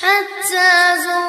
حتى زرتم